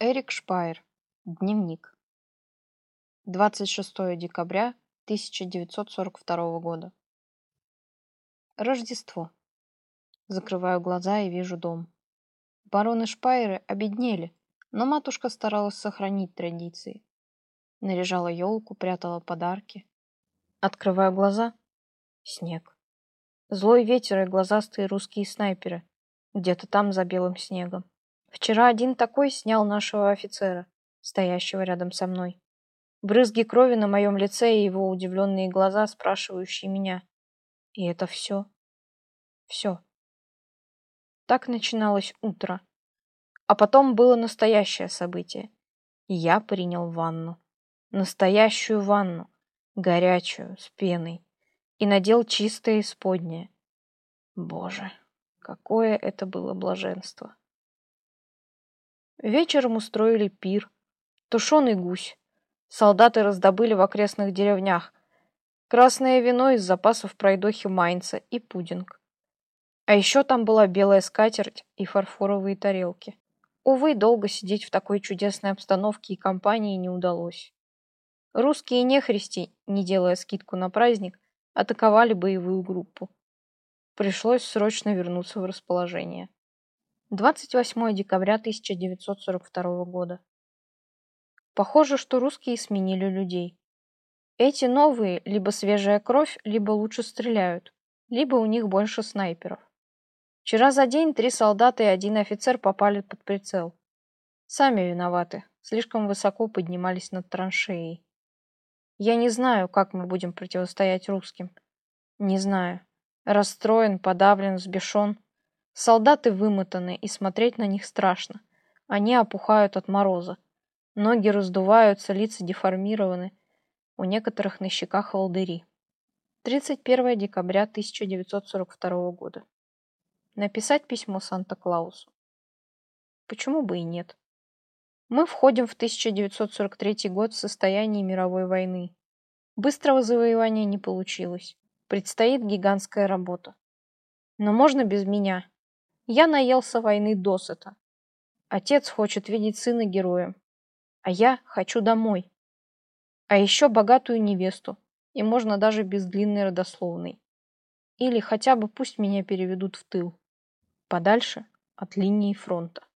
Эрик Шпайер. Дневник. 26 декабря 1942 года. Рождество. Закрываю глаза и вижу дом. Бароны Шпайеры обеднели, но матушка старалась сохранить традиции. Наряжала елку, прятала подарки. Открываю глаза. Снег. Злой ветер и глазастые русские снайперы. Где-то там за белым снегом. Вчера один такой снял нашего офицера, стоящего рядом со мной. Брызги крови на моем лице и его удивленные глаза, спрашивающие меня. И это все. Все. Так начиналось утро. А потом было настоящее событие. Я принял ванну. Настоящую ванну. Горячую, с пеной. И надел чистое исподнее. Боже, какое это было блаженство. Вечером устроили пир. Тушеный гусь. Солдаты раздобыли в окрестных деревнях. Красное вино из запасов пройдохи Майнца и пудинг. А еще там была белая скатерть и фарфоровые тарелки. Увы, долго сидеть в такой чудесной обстановке и компании не удалось. Русские нехристи, не делая скидку на праздник, атаковали боевую группу. Пришлось срочно вернуться в расположение. 28 декабря 1942 года. Похоже, что русские сменили людей. Эти новые либо свежая кровь, либо лучше стреляют, либо у них больше снайперов. Вчера за день три солдата и один офицер попали под прицел. Сами виноваты, слишком высоко поднимались над траншеей. Я не знаю, как мы будем противостоять русским. Не знаю. Расстроен, подавлен, взбешен. Солдаты вымотаны, и смотреть на них страшно. Они опухают от мороза. Ноги раздуваются, лица деформированы. У некоторых на щеках волдыри. 31 декабря 1942 года. Написать письмо Санта-Клаусу. Почему бы и нет? Мы входим в 1943 год в состоянии мировой войны. Быстрого завоевания не получилось. Предстоит гигантская работа. Но можно без меня. Я наелся войны досыта. Отец хочет видеть сына героем, а я хочу домой. А еще богатую невесту, и можно даже без длинной родословной. Или хотя бы пусть меня переведут в тыл, подальше от линии фронта.